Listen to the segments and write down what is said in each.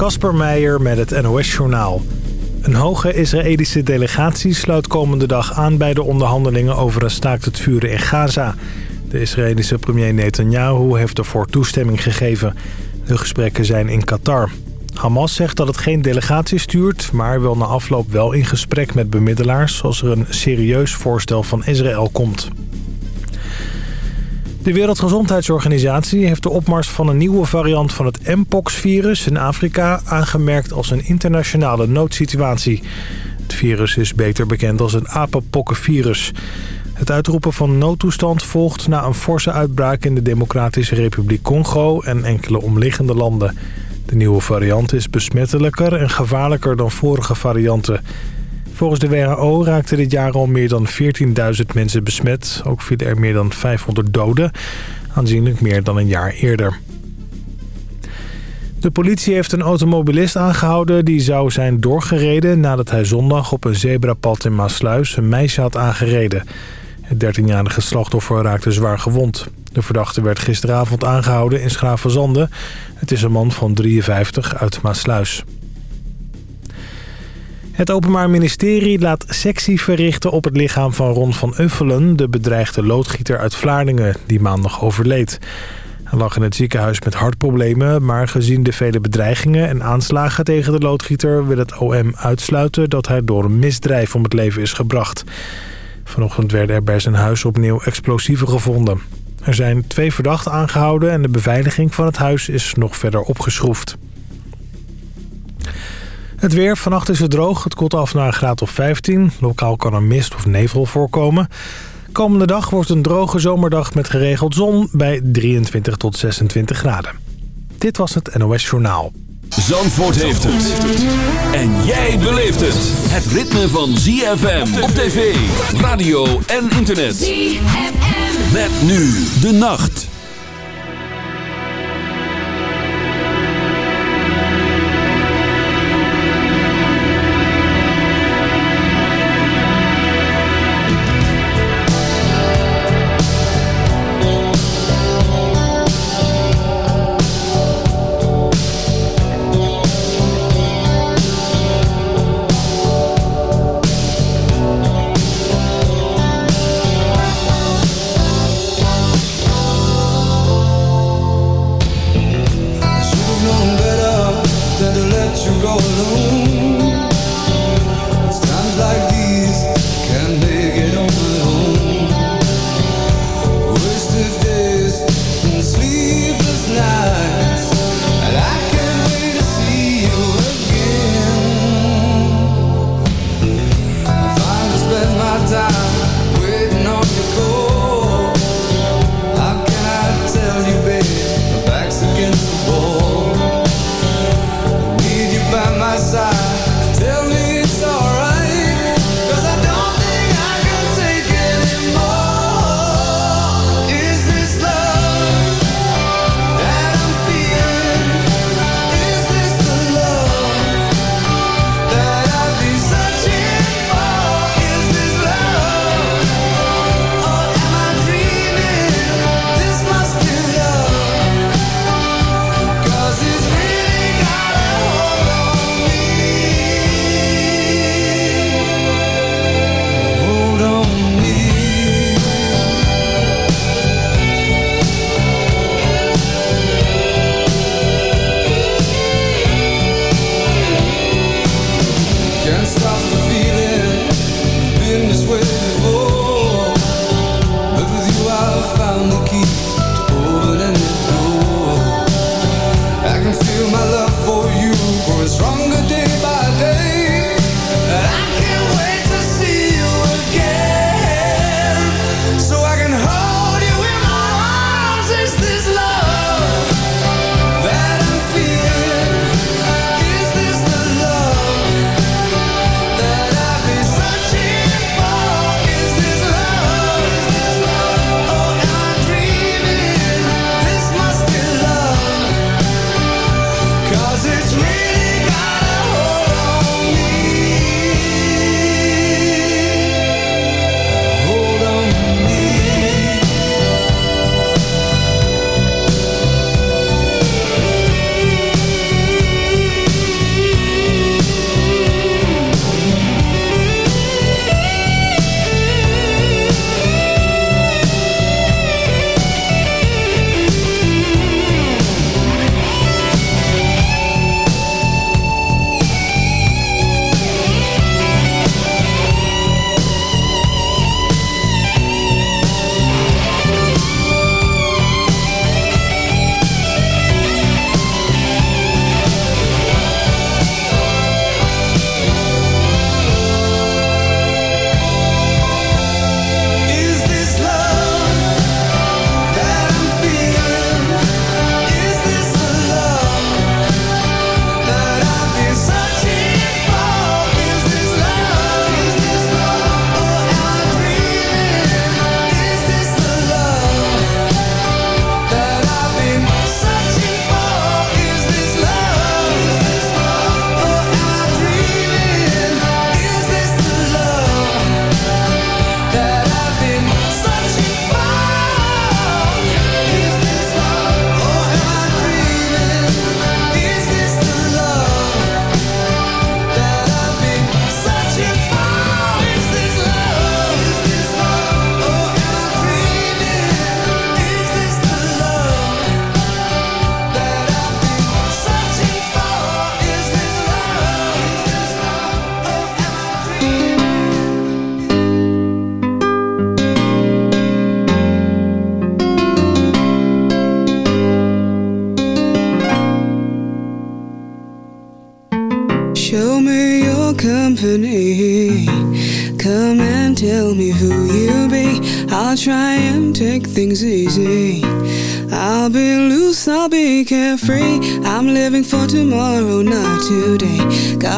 Kasper Meijer met het NOS-journaal. Een hoge Israëlische delegatie sluit komende dag aan bij de onderhandelingen over een staakt het vuren in Gaza. De Israëlische premier Netanyahu heeft ervoor toestemming gegeven. De gesprekken zijn in Qatar. Hamas zegt dat het geen delegatie stuurt, maar wil na afloop wel in gesprek met bemiddelaars... als er een serieus voorstel van Israël komt. De Wereldgezondheidsorganisatie heeft de opmars van een nieuwe variant van het Mpox-virus in Afrika aangemerkt als een internationale noodsituatie. Het virus is beter bekend als een apenpokkenvirus. Het uitroepen van noodtoestand volgt na een forse uitbraak in de Democratische Republiek Congo en enkele omliggende landen. De nieuwe variant is besmettelijker en gevaarlijker dan vorige varianten. Volgens de WHO raakten dit jaar al meer dan 14.000 mensen besmet. Ook vielen er meer dan 500 doden, aanzienlijk meer dan een jaar eerder. De politie heeft een automobilist aangehouden die zou zijn doorgereden... nadat hij zondag op een zebrapad in Maasluis een meisje had aangereden. Het 13-jarige slachtoffer raakte zwaar gewond. De verdachte werd gisteravond aangehouden in Schravenzande. Het is een man van 53 uit Maasluis. Het Openbaar Ministerie laat sectie verrichten op het lichaam van Ron van Uffelen... de bedreigde loodgieter uit Vlaardingen, die maandag overleed. Hij lag in het ziekenhuis met hartproblemen... maar gezien de vele bedreigingen en aanslagen tegen de loodgieter... wil het OM uitsluiten dat hij door een misdrijf om het leven is gebracht. Vanochtend werden er bij zijn huis opnieuw explosieven gevonden. Er zijn twee verdachten aangehouden... en de beveiliging van het huis is nog verder opgeschroefd. Het weer. Vannacht is het droog. Het koelt af naar een graad of 15. Lokaal kan er mist of nevel voorkomen. Komende dag wordt een droge zomerdag met geregeld zon bij 23 tot 26 graden. Dit was het NOS Journaal. Zandvoort heeft het. En jij beleeft het. Het ritme van ZFM op tv, radio en internet. ZFM. Met nu de nacht.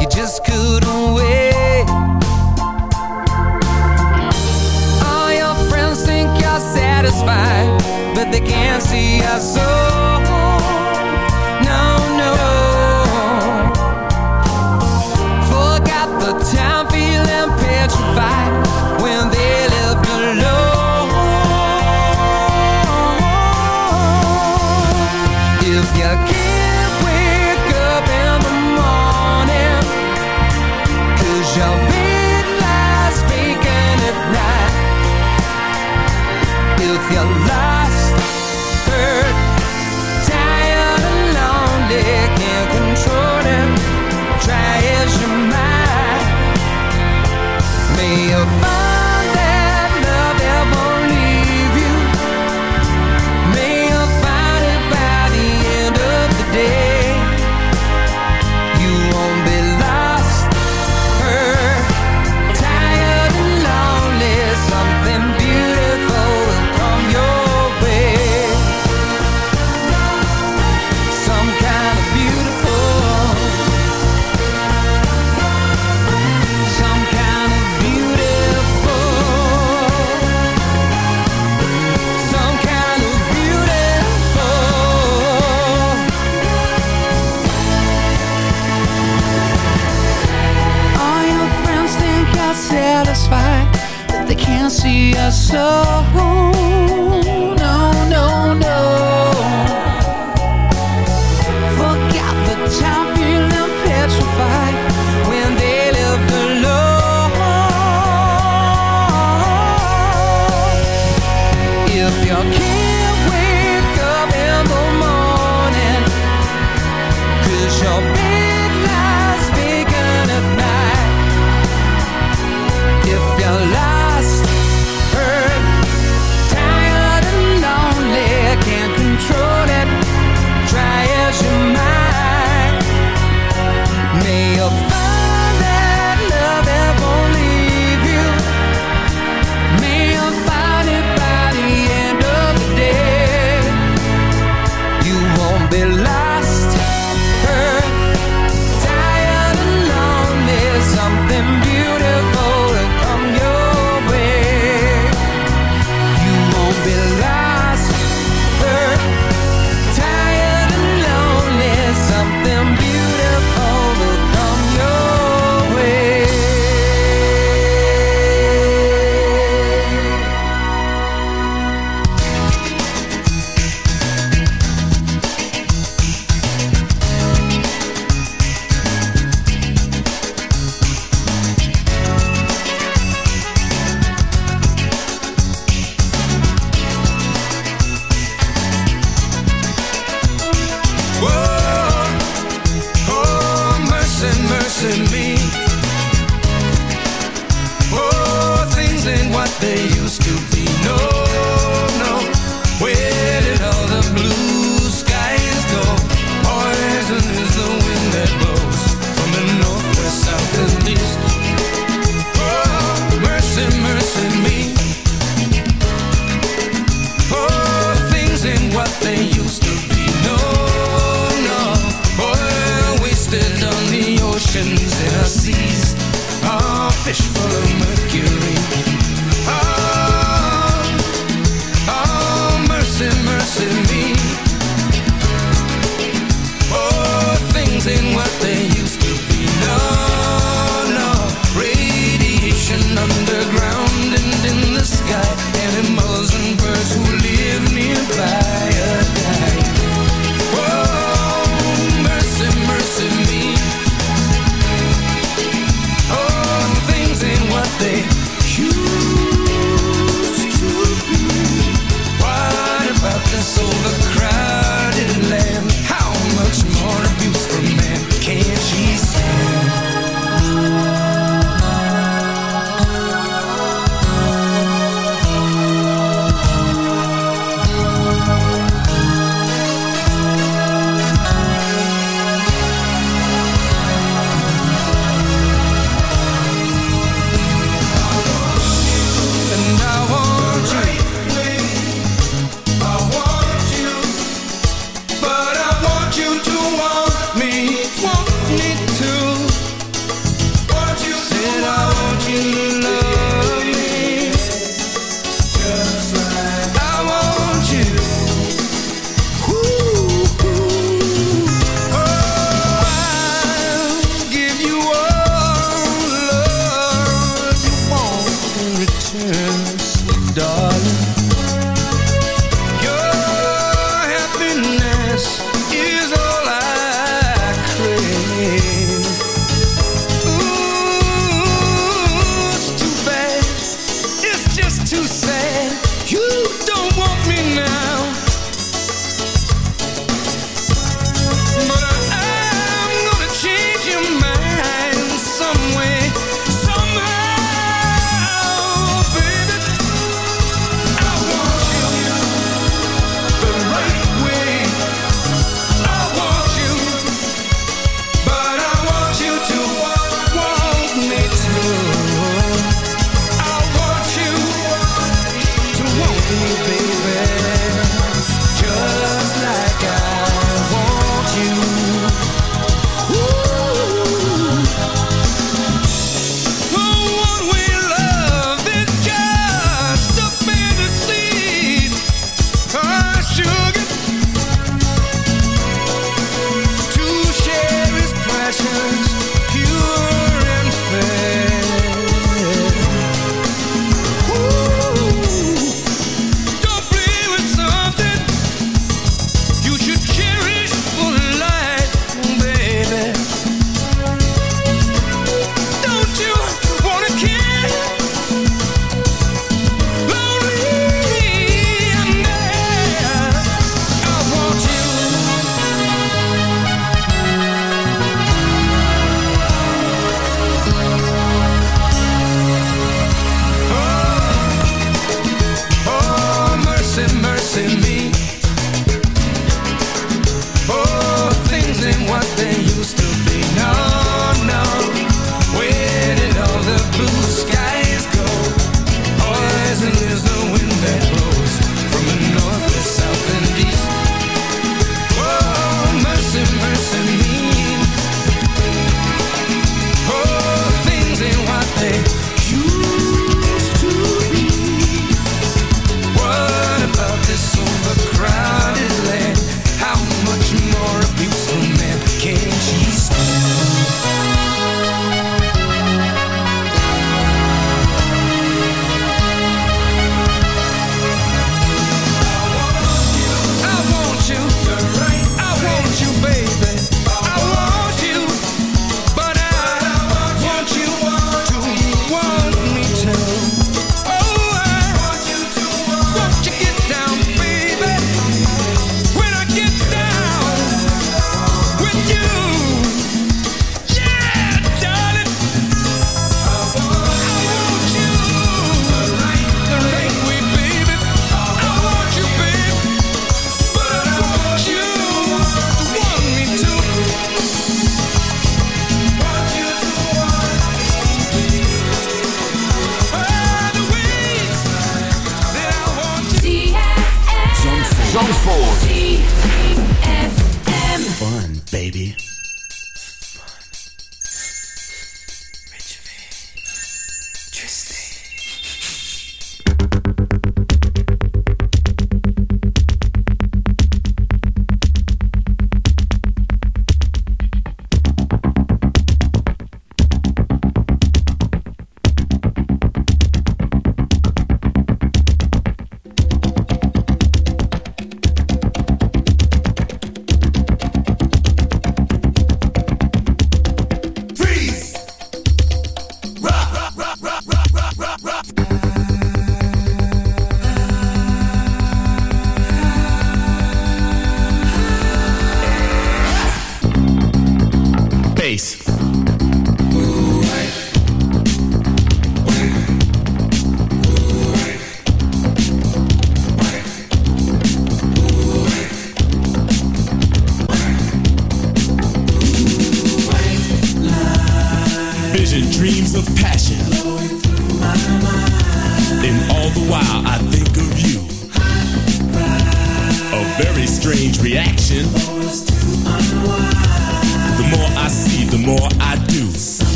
you just couldn't wait. All your friends think you're satisfied, but they can't see us. soul. see us so Oh, fish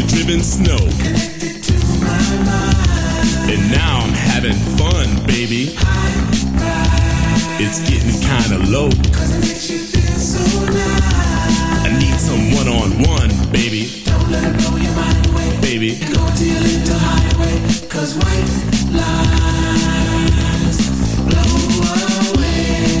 to driven snow. And now I'm having fun, baby. It's getting kinda low. I need some one on one, baby. Don't let it blow your mind away. Baby. Go to your little highway. Cause white lies blow away.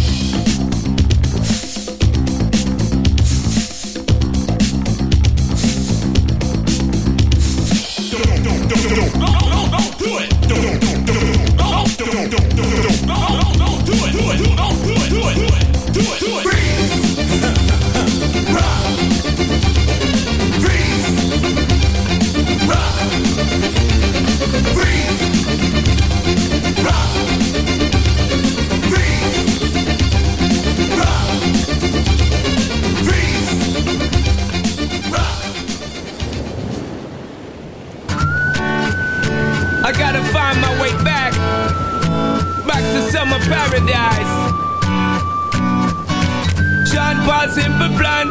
I gotta find my way back, back to summer paradise. Sean Paul Simple Plan.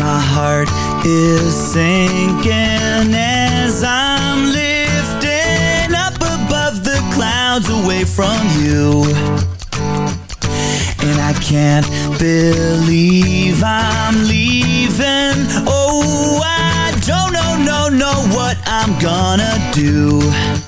My heart is sinking as I'm lifting up above the clouds away from you. And I can't believe I'm leaving. Oh, I don't know, no, know what I'm gonna do.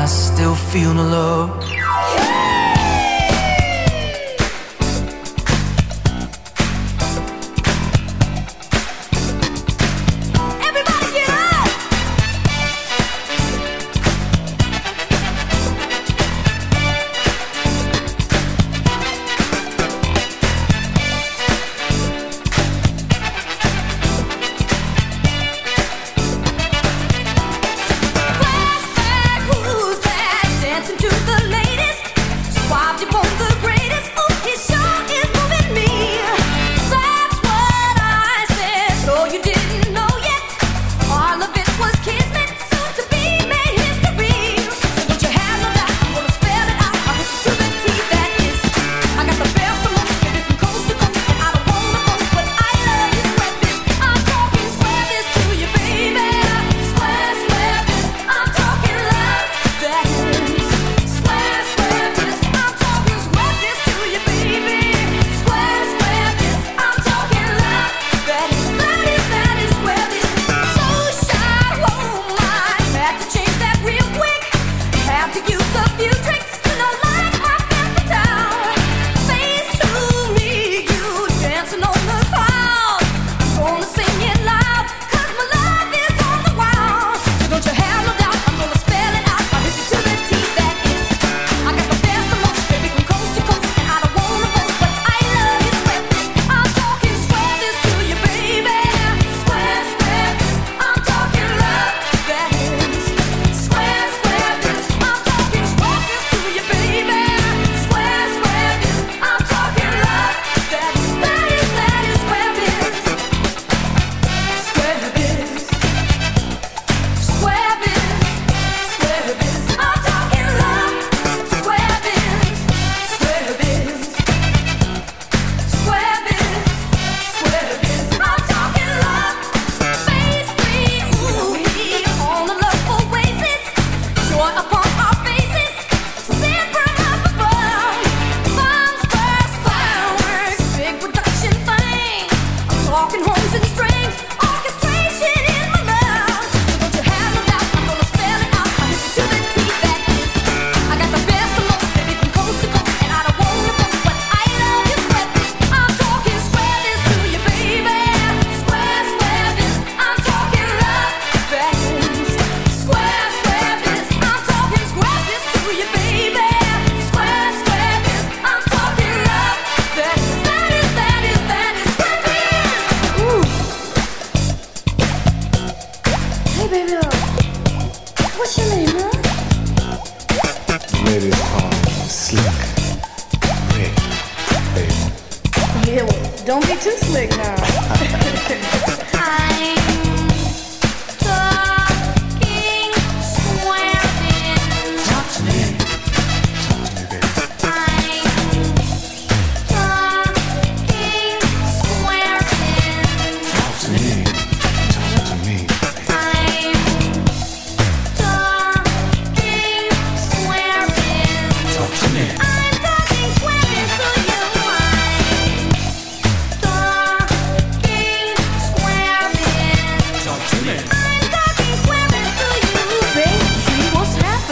I still feel the love.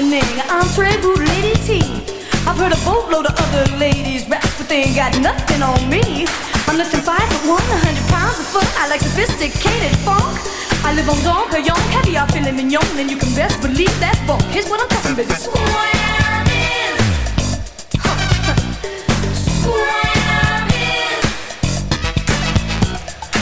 evening, I'm Treble Lady T. I've heard a boatload of other ladies rap, but they ain't got nothing on me. I'm less than five foot one, a hundred pounds of foot. I like sophisticated funk. I live on Dom Perignon, caviar, filet mignon, and you can best believe that funk. Here's what I'm talking about. Swamming. Huh. Swamming.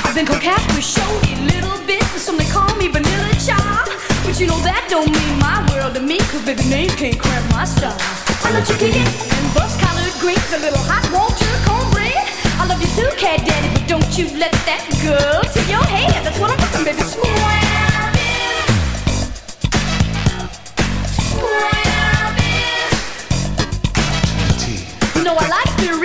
I've been coquette showy little bit, some they call me vanilla child. But you know that don't mean my world to me, cause baby name can't cramp my style. I love you chicken and bus colored greens, a little hot water, cornbread. I love you too, cat daddy, but don't you let that go to your head. That's what I'm talking, baby. Squabbing. Squabbing. You know I like to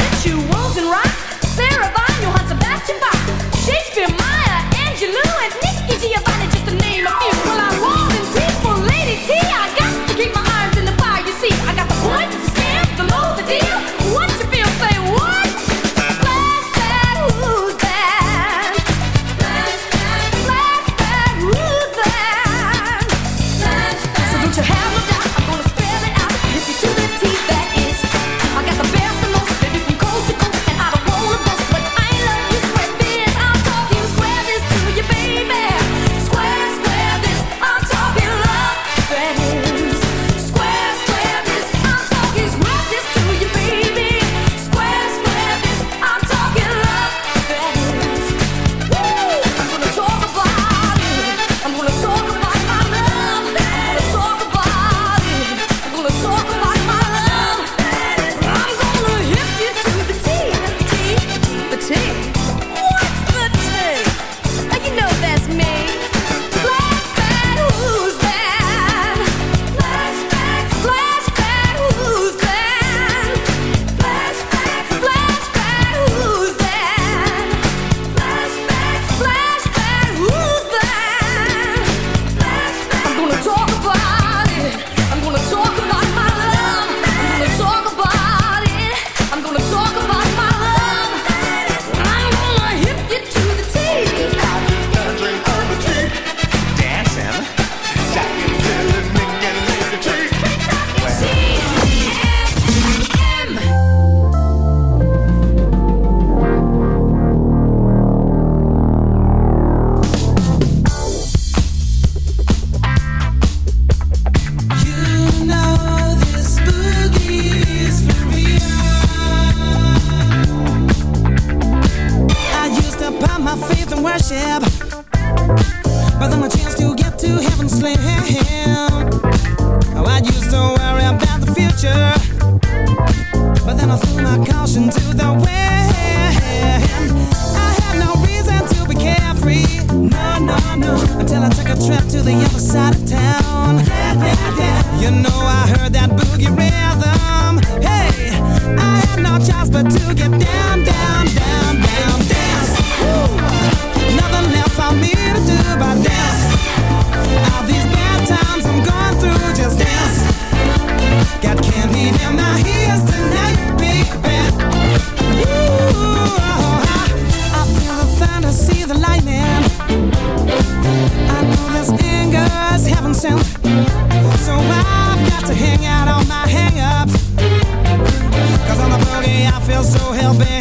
help it